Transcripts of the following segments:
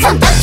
삼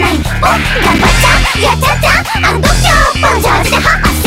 ない。おっ頑張っちゃやっちゃっちゃあの度胸ンジーズでハッ